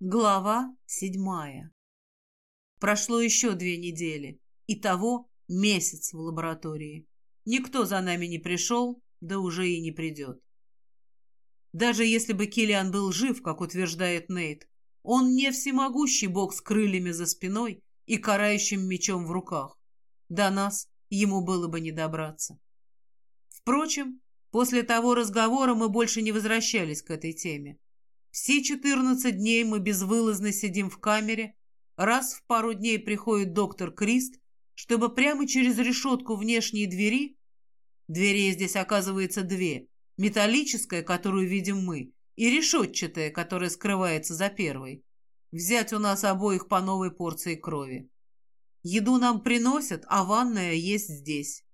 Глава седьмая. Прошло еще две недели. Итого месяц в лаборатории. Никто за нами не пришел, да уже и не придет. Даже если бы Киллиан был жив, как утверждает Нейт, он не всемогущий бог с крыльями за спиной и карающим мечом в руках. До нас ему было бы не добраться. Впрочем, после того разговора мы больше не возвращались к этой теме. Все четырнадцать дней мы безвылазно сидим в камере. Раз в пару дней приходит доктор Крист, чтобы прямо через решетку внешней двери, дверей здесь оказывается две, металлическая, которую видим мы, и решетчатая, которая скрывается за первой, взять у нас обоих по новой порции крови. Еду нам приносят, а ванная есть здесь.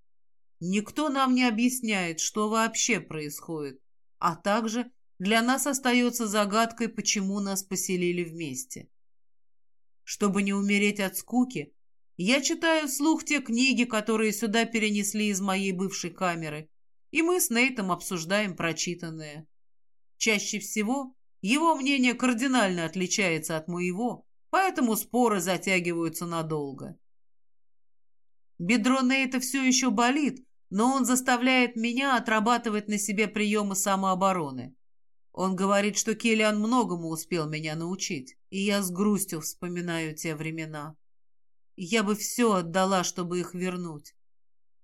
Никто нам не объясняет, что вообще происходит, а также для нас остается загадкой, почему нас поселили вместе. Чтобы не умереть от скуки, я читаю вслух те книги, которые сюда перенесли из моей бывшей камеры, и мы с Нейтом обсуждаем прочитанное. Чаще всего его мнение кардинально отличается от моего, поэтому споры затягиваются надолго. Бедро Нейта все еще болит, но он заставляет меня отрабатывать на себе приемы самообороны. Он говорит, что Киллиан многому успел меня научить, и я с грустью вспоминаю те времена. Я бы все отдала, чтобы их вернуть,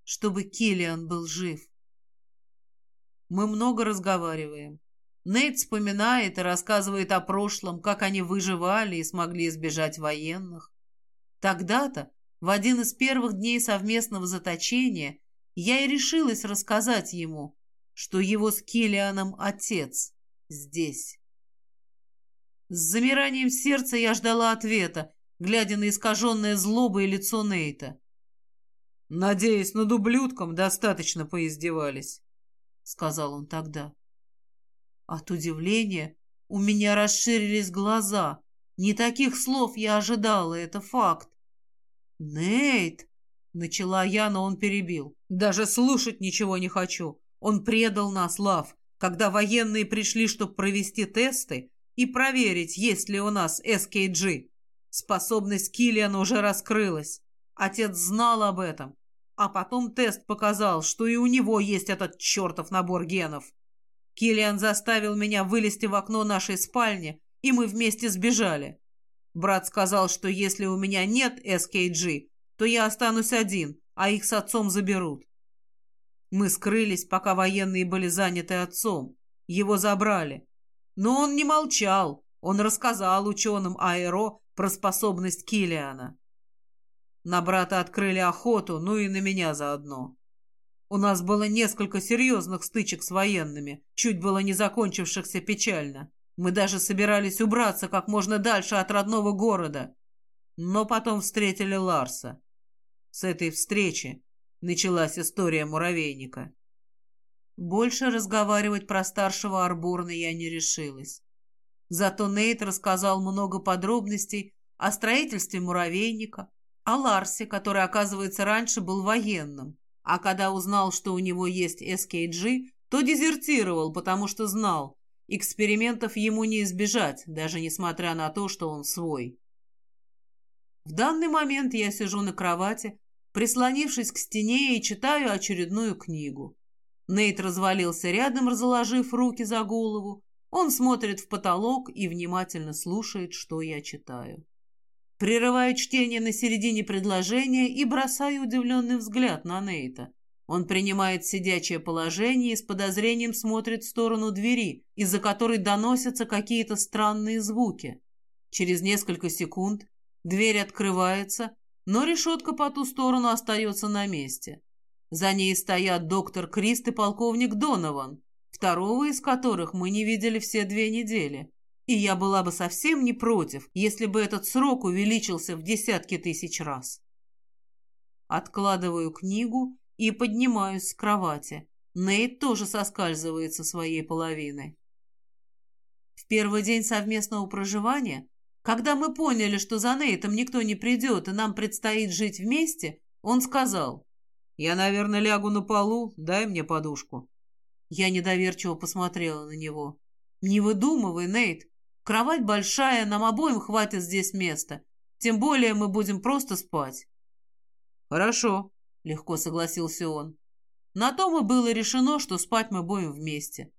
чтобы Киллиан был жив. Мы много разговариваем. Нейт вспоминает и рассказывает о прошлом, как они выживали и смогли избежать военных. Тогда-то, в один из первых дней совместного заточения, я и решилась рассказать ему, что его с Киллианом отец — здесь. С замиранием сердца я ждала ответа, глядя на искаженное злобое лицо Нейта. «Надеюсь, над ублюдком достаточно поиздевались», — сказал он тогда. От удивления у меня расширились глаза. Не таких слов я ожидала, это факт. «Нейт!» — начала я, но он перебил. «Даже слушать ничего не хочу. Он предал нас, Лав когда военные пришли, чтобы провести тесты и проверить, есть ли у нас SKG. Способность Киллиана уже раскрылась. Отец знал об этом. А потом тест показал, что и у него есть этот чертов набор генов. Киллиан заставил меня вылезти в окно нашей спальни, и мы вместе сбежали. Брат сказал, что если у меня нет SKG, то я останусь один, а их с отцом заберут. Мы скрылись, пока военные были заняты отцом. Его забрали. Но он не молчал. Он рассказал ученым Аэро про способность Килиана. На брата открыли охоту, ну и на меня заодно. У нас было несколько серьезных стычек с военными, чуть было не закончившихся печально. Мы даже собирались убраться как можно дальше от родного города. Но потом встретили Ларса. С этой встречи началась история муравейника. Больше разговаривать про старшего Арборна я не решилась. Зато Нейт рассказал много подробностей о строительстве муравейника, о Ларсе, который, оказывается, раньше был военным, а когда узнал, что у него есть SKG, то дезертировал, потому что знал, экспериментов ему не избежать, даже несмотря на то, что он свой. В данный момент я сижу на кровати, прислонившись к стене и читаю очередную книгу. Нейт развалился рядом, разложив руки за голову. Он смотрит в потолок и внимательно слушает, что я читаю. Прерываю чтение на середине предложения и бросаю удивленный взгляд на Нейта. Он принимает сидячее положение и с подозрением смотрит в сторону двери, из-за которой доносятся какие-то странные звуки. Через несколько секунд дверь открывается, но решетка по ту сторону остается на месте. За ней стоят доктор Крист и полковник Донован, второго из которых мы не видели все две недели. И я была бы совсем не против, если бы этот срок увеличился в десятки тысяч раз. Откладываю книгу и поднимаюсь с кровати. Нейт тоже соскальзывает со своей половины. В первый день совместного проживания когда мы поняли, что за Нейтом никто не придет и нам предстоит жить вместе, он сказал, «Я, наверное, лягу на полу, дай мне подушку». Я недоверчиво посмотрела на него. «Не выдумывай, Нейт. Кровать большая, нам обоим хватит здесь места. Тем более мы будем просто спать. Хорошо, легко согласился он. На том и было решено, что спать мы будем вместе.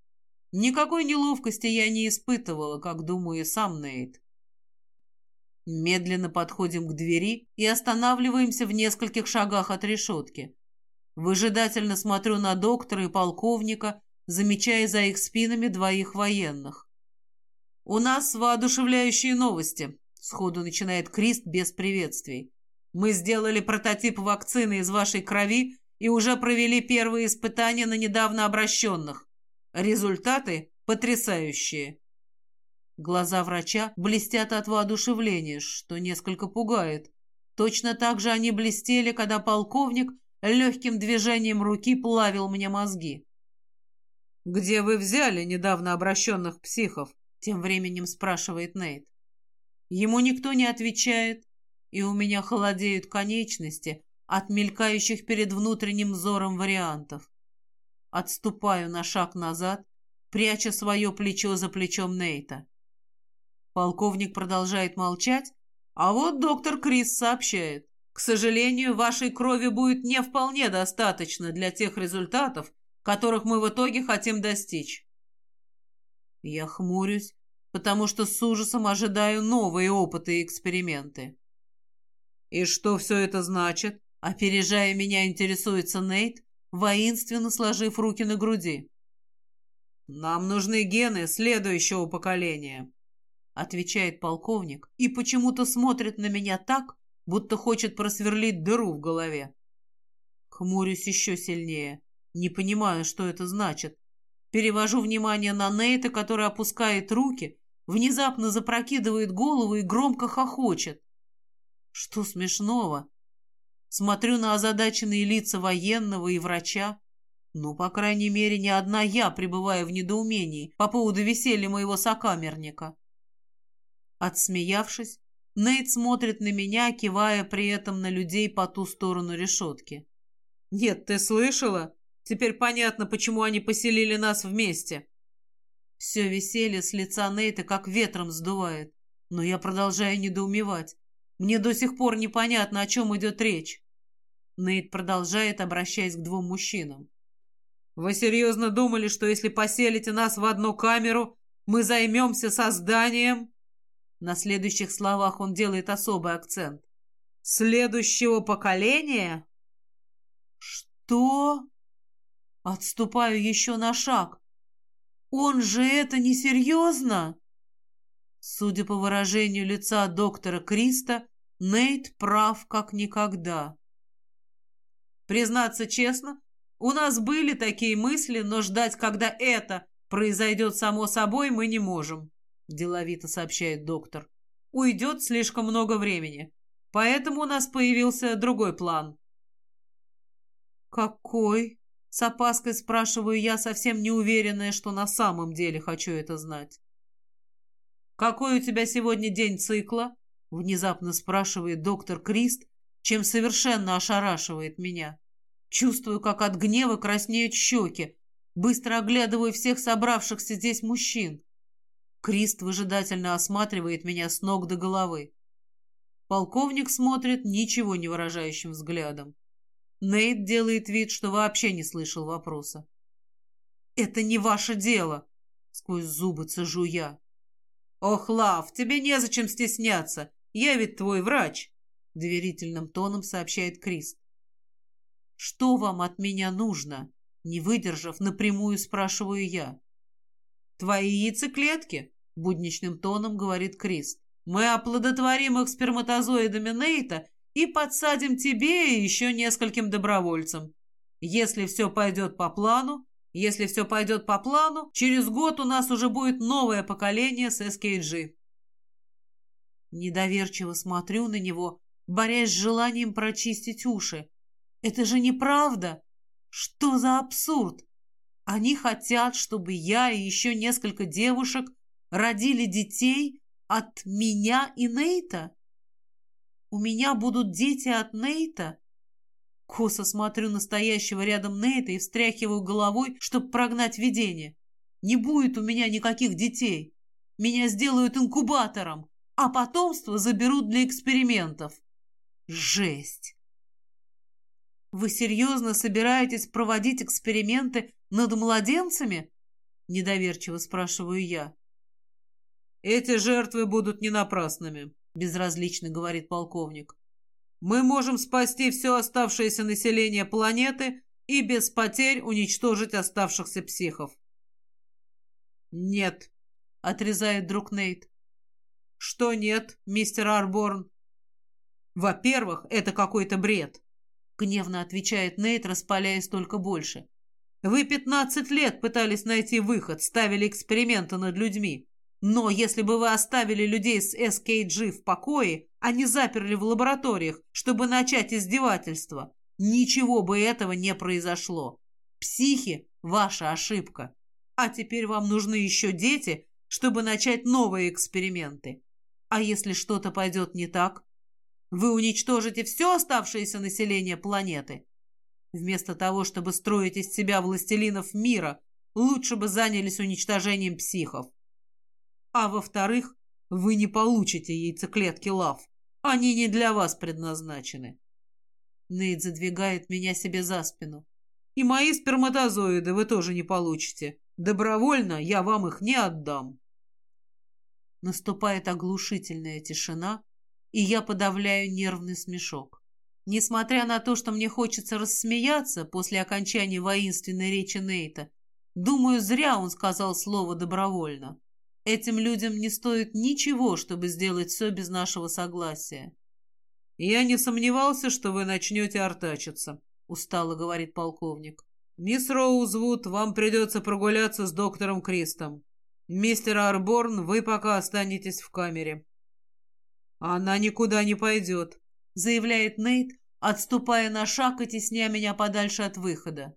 Никакой неловкости я не испытывала, как, думаю, и сам Нейт. Медленно подходим к двери и останавливаемся в нескольких шагах от решетки. Выжидательно смотрю на доктора и полковника, замечая за их спинами двоих военных. «У нас воодушевляющие новости», — сходу начинает Крист без приветствий. «Мы сделали прототип вакцины из вашей крови и уже провели первые испытания на недавно обращенных. Результаты потрясающие». Глаза врача блестят от воодушевления, что несколько пугает. Точно так же они блестели, когда полковник легким движением руки плавил мне мозги. «Где вы взяли недавно обращенных психов?» Тем временем спрашивает Нейт. Ему никто не отвечает, и у меня холодеют конечности от мелькающих перед внутренним взором вариантов. Отступаю на шаг назад, пряча свое плечо за плечом Нейта. Полковник продолжает молчать, а вот доктор Крис сообщает. К сожалению, вашей крови будет не вполне достаточно для тех результатов, которых мы в итоге хотим достичь. Я хмурюсь, потому что с ужасом ожидаю новые опыты и эксперименты. «И что все это значит?» Опережая меня, интересуется Нейт, воинственно сложив руки на груди. «Нам нужны гены следующего поколения», — отвечает полковник и почему-то смотрит на меня так, будто хочет просверлить дыру в голове. Хмурюсь еще сильнее, не понимаю, что это значит, Перевожу внимание на Нейта, который опускает руки, внезапно запрокидывает голову и громко хохочет. Что смешного? Смотрю на озадаченные лица военного и врача. Ну, по крайней мере, не одна я пребываю в недоумении по поводу веселья моего сокамерника. Отсмеявшись, Нейт смотрит на меня, кивая при этом на людей по ту сторону решетки. «Нет, ты слышала? Теперь понятно, почему они поселили нас вместе. Все веселье с лица Нейта как ветром сдувает. Но я продолжаю недоумевать. Мне до сих пор непонятно, о чем идет речь. Нейт продолжает, обращаясь к двум мужчинам. «Вы серьезно думали, что если поселите нас в одну камеру, мы займемся созданием...» На следующих словах он делает особый акцент. «Следующего поколения?» «Что?» Отступаю еще на шаг. Он же это несерьезно? Судя по выражению лица доктора Криста, Нейт прав как никогда. Признаться честно, у нас были такие мысли, но ждать, когда это произойдет само собой, мы не можем, деловито сообщает доктор. Уйдет слишком много времени. Поэтому у нас появился другой план. Какой? С опаской спрашиваю я, совсем не уверенная, что на самом деле хочу это знать. «Какой у тебя сегодня день цикла?» — внезапно спрашивает доктор Крист, чем совершенно ошарашивает меня. Чувствую, как от гнева краснеют щеки, быстро оглядываю всех собравшихся здесь мужчин. Крист выжидательно осматривает меня с ног до головы. Полковник смотрит ничего не выражающим взглядом. Нейт делает вид, что вообще не слышал вопроса. «Это не ваше дело!» — сквозь зубы цежу я. «Ох, Лав, тебе незачем стесняться. Я ведь твой врач!» — доверительным тоном сообщает Крист. «Что вам от меня нужно?» Не выдержав, напрямую спрашиваю я. «Твои яйцеклетки?» — будничным тоном говорит Крист. «Мы оплодотворим их сперматозоидами Нейта и подсадим тебе и еще нескольким добровольцам. Если все пойдет по плану, если все пойдет по плану, через год у нас уже будет новое поколение с SKG. Недоверчиво смотрю на него, борясь с желанием прочистить уши. Это же неправда! Что за абсурд? Они хотят, чтобы я и еще несколько девушек родили детей от меня и Нейта? У меня будут дети от Нейта? Косо смотрю настоящего рядом Нейта и встряхиваю головой, чтобы прогнать видение. Не будет у меня никаких детей. меня сделают инкубатором, а потомство заберут для экспериментов. Жесть! Вы серьезно собираетесь проводить эксперименты над младенцами? Недоверчиво спрашиваю я. Эти жертвы будут не напрасными, безразлично говорит полковник. Мы можем спасти все оставшееся население планеты и без потерь уничтожить оставшихся психов. «Нет», — отрезает друг Нейт. «Что нет, мистер Арборн?» «Во-первых, это какой-то бред», — гневно отвечает Нейт, распаляясь только больше. «Вы пятнадцать лет пытались найти выход, ставили эксперименты над людьми. Но если бы вы оставили людей с СКГ в покое, а не заперли в лабораториях, чтобы начать издевательство, ничего бы этого не произошло. Психи – ваша ошибка. А теперь вам нужны еще дети, чтобы начать новые эксперименты. А если что-то пойдет не так? Вы уничтожите все оставшееся население планеты? Вместо того, чтобы строить из себя властелинов мира, лучше бы занялись уничтожением психов. А во-вторых, вы не получите яйцеклетки лав. Они не для вас предназначены. Нейт задвигает меня себе за спину. И мои сперматозоиды вы тоже не получите. Добровольно я вам их не отдам. Наступает оглушительная тишина, и я подавляю нервный смешок. Несмотря на то, что мне хочется рассмеяться после окончания воинственной речи Нейта, думаю, зря он сказал слово «добровольно». Этим людям не стоит ничего, чтобы сделать все без нашего согласия. «Я не сомневался, что вы начнете артачиться», — устало говорит полковник. «Мисс Роузвуд, вам придется прогуляться с доктором Кристом. Мистер Арборн, вы пока останетесь в камере». «Она никуда не пойдет», — заявляет Нейт, отступая на шаг и тесня меня подальше от выхода.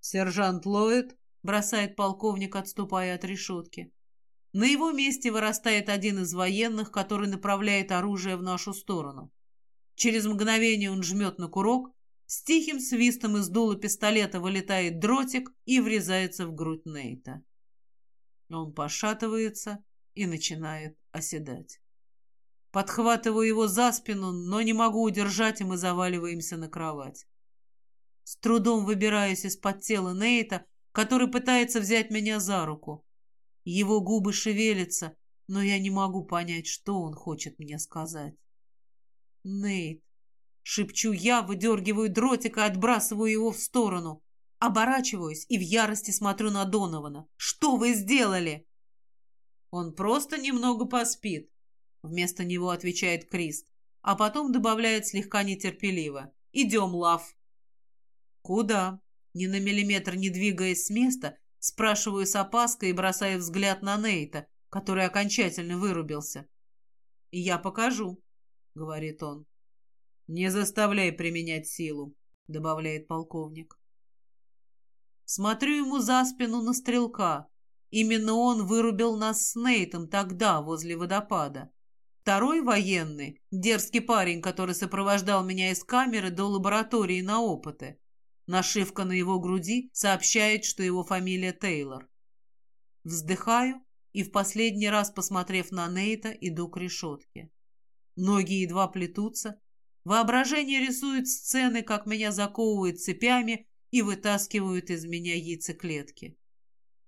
«Сержант Ллойд», — бросает полковник, отступая от решетки. На его месте вырастает один из военных, который направляет оружие в нашу сторону. Через мгновение он жмет на курок, с тихим свистом из дула пистолета вылетает дротик и врезается в грудь Нейта. Он пошатывается и начинает оседать. Подхватываю его за спину, но не могу удержать, и мы заваливаемся на кровать. С трудом выбираюсь из-под тела Нейта, который пытается взять меня за руку. Его губы шевелятся, но я не могу понять, что он хочет мне сказать. Нейт, Шепчу я, выдергиваю дротик и отбрасываю его в сторону. Оборачиваюсь и в ярости смотрю на Донована. «Что вы сделали?» «Он просто немного поспит», — вместо него отвечает Крист, а потом добавляет слегка нетерпеливо. «Идем, Лав». «Куда?» Ни на миллиметр не двигаясь с места, спрашиваю с опаской и бросаю взгляд на Нейта, который окончательно вырубился. «Я покажу», — говорит он. «Не заставляй применять силу», — добавляет полковник. Смотрю ему за спину на стрелка. Именно он вырубил нас с Нейтом тогда, возле водопада. Второй военный, дерзкий парень, который сопровождал меня из камеры до лаборатории на опыты. Нашивка на его груди сообщает, что его фамилия Тейлор. Вздыхаю и в последний раз, посмотрев на Нейта, иду к решетке. Ноги едва плетутся, Воображение рисует сцены, как меня заковывают цепями и вытаскивают из меня яйцеклетки.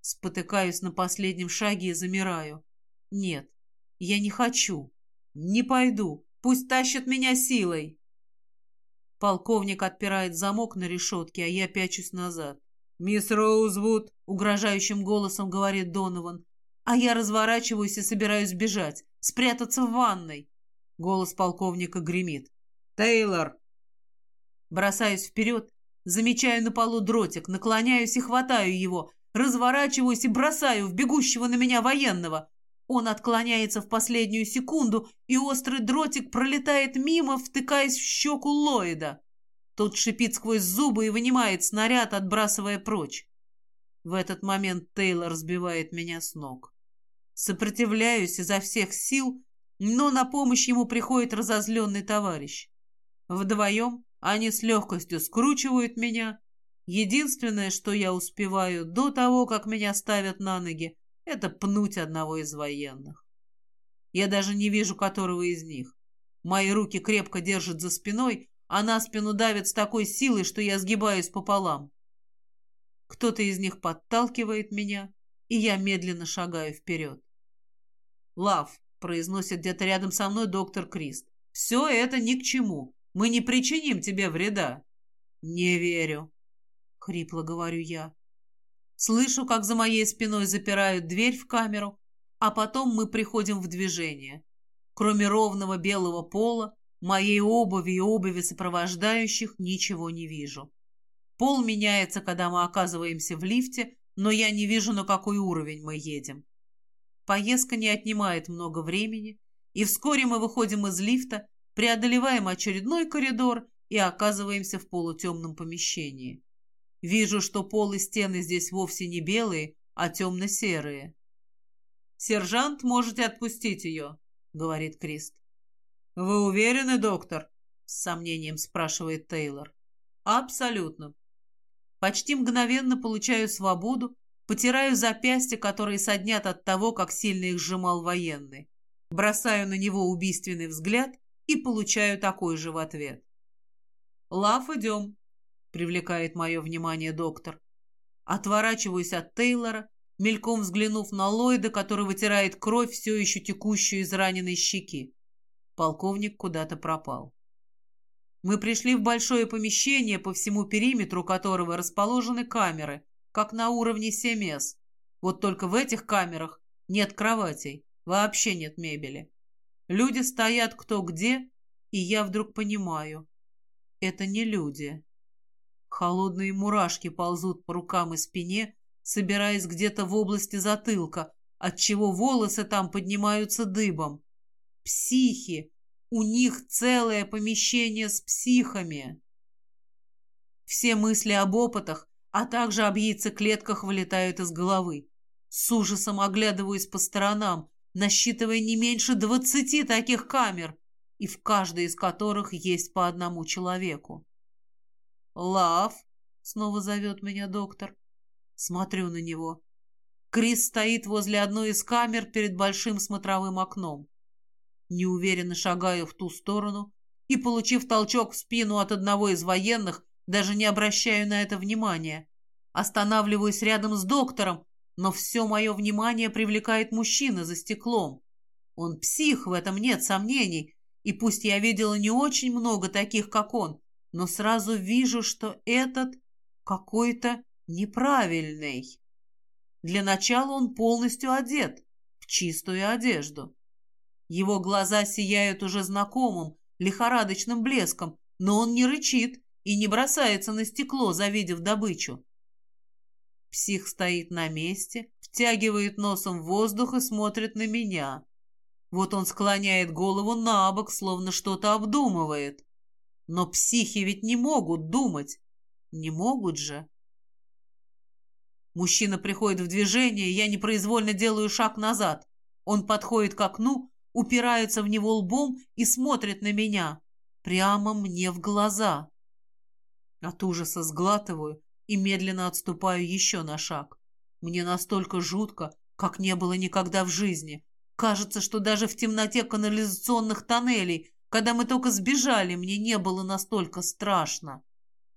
Спотыкаюсь на последнем шаге и замираю. Нет, я не хочу. Не пойду. Пусть тащат меня силой. Полковник отпирает замок на решетке, а я пячусь назад. «Мисс Роузвуд!» — угрожающим голосом говорит Донован. А я разворачиваюсь и собираюсь бежать, спрятаться в ванной. Голос полковника гремит. «Тейлор!» Бросаюсь вперед, замечаю на полу дротик, наклоняюсь и хватаю его, разворачиваюсь и бросаю в бегущего на меня военного. Он отклоняется в последнюю секунду, и острый дротик пролетает мимо, втыкаясь в щеку Ллойда. Тот шипит сквозь зубы и вынимает снаряд, отбрасывая прочь. В этот момент Тейлор сбивает меня с ног. Сопротивляюсь изо всех сил, но на помощь ему приходит разозленный товарищ. Вдвоем они с легкостью скручивают меня. Единственное, что я успеваю до того, как меня ставят на ноги, это пнуть одного из военных. Я даже не вижу которого из них. Мои руки крепко держат за спиной, а на спину давят с такой силой, что я сгибаюсь пополам. Кто-то из них подталкивает меня, и я медленно шагаю вперед. «Лав», — произносит где-то рядом со мной доктор Крист, — «все это ни к чему. Мы не причиним тебе вреда». «Не верю», — хрипло говорю я. Слышу, как за моей спиной запирают дверь в камеру, а потом мы приходим в движение. Кроме ровного белого пола, моей обуви и обуви сопровождающих ничего не вижу. Пол меняется, когда мы оказываемся в лифте, но я не вижу, на какой уровень мы едем. Поездка не отнимает много времени, и вскоре мы выходим из лифта, преодолеваем очередной коридор и оказываемся в полутемном помещении. Вижу, что пол и стены здесь вовсе не белые, а темно-серые. «Сержант, можете отпустить ее», — говорит Крист. «Вы уверены, доктор?» — с сомнением спрашивает Тейлор. «Абсолютно. Почти мгновенно получаю свободу, потираю запястья, которые соднят от того, как сильно их сжимал военный. Бросаю на него убийственный взгляд и получаю такой же в ответ. «Лав, идем», — привлекает мое внимание доктор. Отворачиваюсь от Тейлора, мельком взглянув на Ллойда, который вытирает кровь, все еще текущую из раненой щеки. Полковник куда-то пропал. Мы пришли в большое помещение, по всему периметру которого расположены камеры, как на уровне 7С. Вот только в этих камерах нет кроватей, вообще нет мебели. Люди стоят кто где, и я вдруг понимаю, это не люди. Холодные мурашки ползут по рукам и спине, собираясь где-то в области затылка, отчего волосы там поднимаются дыбом. Психи, у них целое помещение с психами. Все мысли об опытах, а также об яйцеклетках вылетают из головы. С ужасом оглядываюсь по сторонам, насчитывая не меньше двадцати таких камер, и в каждой из которых есть по одному человеку. «Лав!» — снова зовет меня доктор. Смотрю на него. Крис стоит возле одной из камер перед большим смотровым окном. Неуверенно шагаю в ту сторону и, получив толчок в спину от одного из военных, даже не обращаю на это внимания. Останавливаюсь рядом с доктором, но все мое внимание привлекает мужчина за стеклом. Он псих, в этом нет сомнений, и пусть я видела не очень много таких, как он, но сразу вижу, что этот какой-то неправильный. Для начала он полностью одет, в чистую одежду. Его глаза сияют уже знакомым, лихорадочным блеском, но он не рычит и не бросается на стекло, завидев добычу. Псих стоит на месте, втягивает носом воздух и смотрит на меня. Вот он склоняет голову на бок, словно что-то обдумывает. Но психи ведь не могут думать. Не могут же. Мужчина приходит в движение, я непроизвольно делаю шаг назад. Он подходит к окну, упирается в него лбом и смотрит на меня, прямо мне в глаза. От ужаса сглатываю и медленно отступаю еще на шаг. Мне настолько жутко, как не было никогда в жизни. Кажется, что даже в темноте канализационных тоннелей, когда мы только сбежали, мне не было настолько страшно.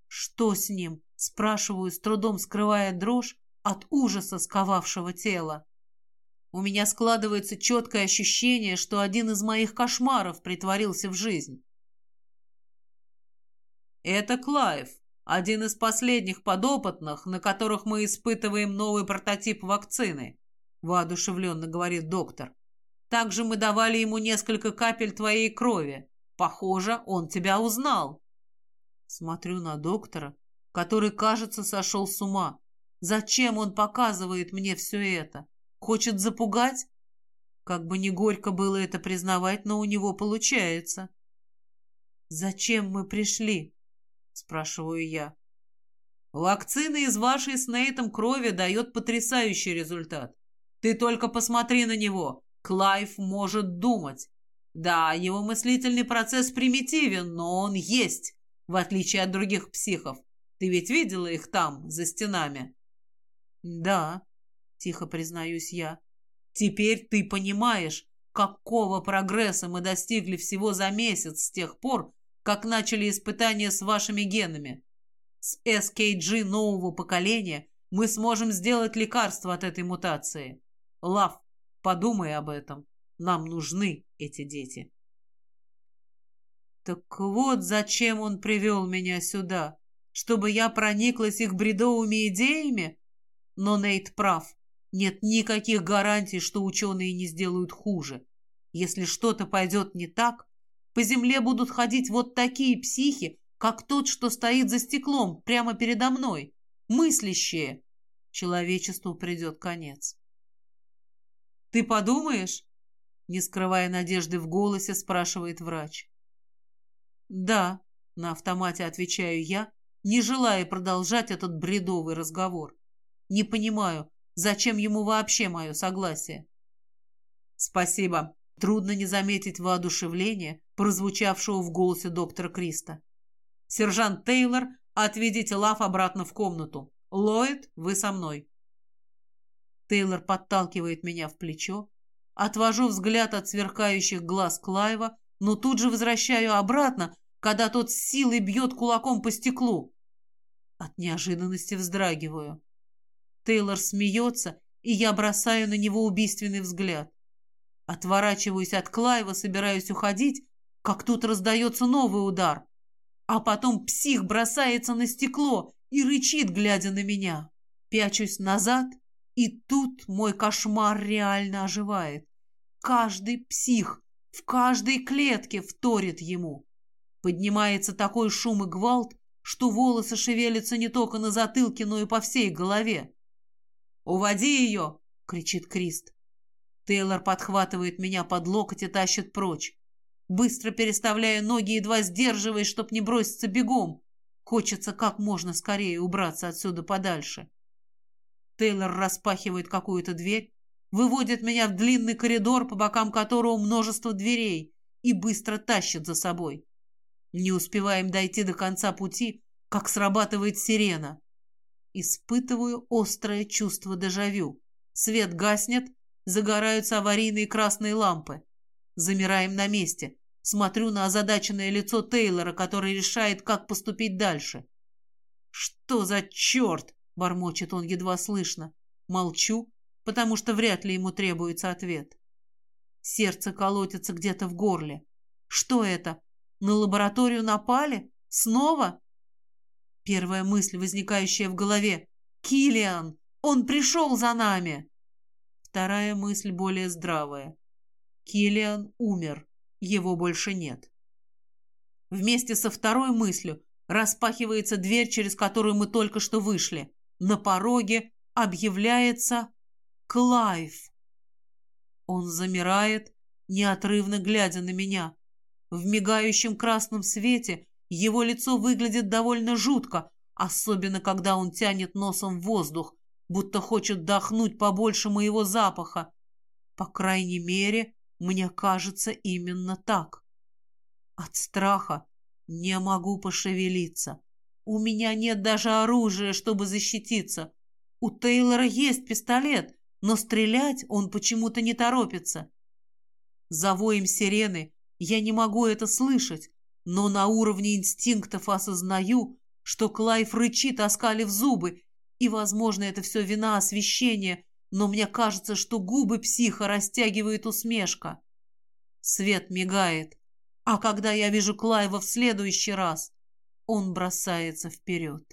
Что с ним? Спрашиваю, с трудом скрывая дрожь от ужаса сковавшего тела. У меня складывается четкое ощущение, что один из моих кошмаров притворился в жизнь. Это Клайв, один из последних подопытных, на которых мы испытываем новый прототип вакцины, воодушевленно говорит доктор. Также мы давали ему несколько капель твоей крови. Похоже, он тебя узнал. Смотрю на доктора, который, кажется, сошел с ума. Зачем он показывает мне все это? Хочет запугать? Как бы не горько было это признавать, но у него получается. «Зачем мы пришли?» — спрашиваю я. «Вакцина из вашей с Нейтом крови дает потрясающий результат. Ты только посмотри на него. Клайв может думать. Да, его мыслительный процесс примитивен, но он есть, в отличие от других психов. Ты ведь видела их там, за стенами?» «Да», тихо признаюсь я. Теперь ты понимаешь, какого прогресса мы достигли всего за месяц с тех пор, как начали испытания с вашими генами. С SKG нового поколения мы сможем сделать лекарство от этой мутации. Лав, подумай об этом. Нам нужны эти дети. Так вот зачем он привел меня сюда, чтобы я прониклась их бредовыми идеями? Но Нейт прав. Нет никаких гарантий, что ученые не сделают хуже. Если что-то пойдет не так, по земле будут ходить вот такие психи, как тот, что стоит за стеклом прямо передо мной, мыслящие. Человечеству придет конец. «Ты подумаешь?» Не скрывая надежды в голосе, спрашивает врач. «Да», — на автомате отвечаю я, не желая продолжать этот бредовый разговор. Не понимаю, зачем ему вообще мое согласие. «Спасибо», Трудно не заметить воодушевление, прозвучавшего в голосе доктора Криста. «Сержант Тейлор, отведите Лав обратно в комнату. Ллойд, вы со мной». Тейлор подталкивает меня в плечо. Отвожу взгляд от сверкающих глаз Клайва, но тут же возвращаю обратно, когда тот с силой бьет кулаком по стеклу. От неожиданности вздрагиваю. Тейлор смеется, и я бросаю на него убийственный взгляд. Отворачиваюсь от Клайва, собираюсь уходить, как тут раздается новый удар. А потом псих бросается на стекло и рычит, глядя на меня. Пячусь назад, и тут мой кошмар реально оживает. Каждый псих в каждой клетке вторит ему. Поднимается такой шум и гвалт, что волосы шевелятся не только на затылке, но и по всей голове. «Уводи ее!» — кричит Крист. Тейлор подхватывает меня под локоть и тащит прочь. Быстро переставляя ноги, едва сдерживаясь, чтоб не броситься бегом. Хочется как можно скорее убраться отсюда подальше. Тейлор распахивает какую-то дверь, выводит меня в длинный коридор, по бокам которого множество дверей, и быстро тащит за собой. Не успеваем дойти до конца пути, как срабатывает сирена. Испытываю острое чувство дежавю. Свет гаснет, Загораются аварийные красные лампы. Замираем на месте. Смотрю на озадаченное лицо Тейлора, который решает, как поступить дальше. «Что за черт?» — бормочет он едва слышно. Молчу, потому что вряд ли ему требуется ответ. Сердце колотится где-то в горле. Что это? На лабораторию напали? Снова? Первая мысль, возникающая в голове. «Киллиан! Он пришел за нами!» Вторая мысль более здравая. Киллиан умер, его больше нет. Вместе со второй мыслью распахивается дверь, через которую мы только что вышли. На пороге объявляется Клайв. Он замирает, неотрывно глядя на меня. В мигающем красном свете его лицо выглядит довольно жутко, особенно когда он тянет носом в воздух, будто хочет дохнуть побольше моего запаха. По крайней мере, мне кажется именно так. От страха не могу пошевелиться. У меня нет даже оружия, чтобы защититься. У Тейлора есть пистолет, но стрелять он почему-то не торопится. За воем сирены я не могу это слышать, но на уровне инстинктов осознаю, что Клайв рычит, оскалив зубы, и, возможно, это все вина освещения, но мне кажется, что губы психа растягивает усмешка. Свет мигает, а когда я вижу Клайва в следующий раз, он бросается вперед.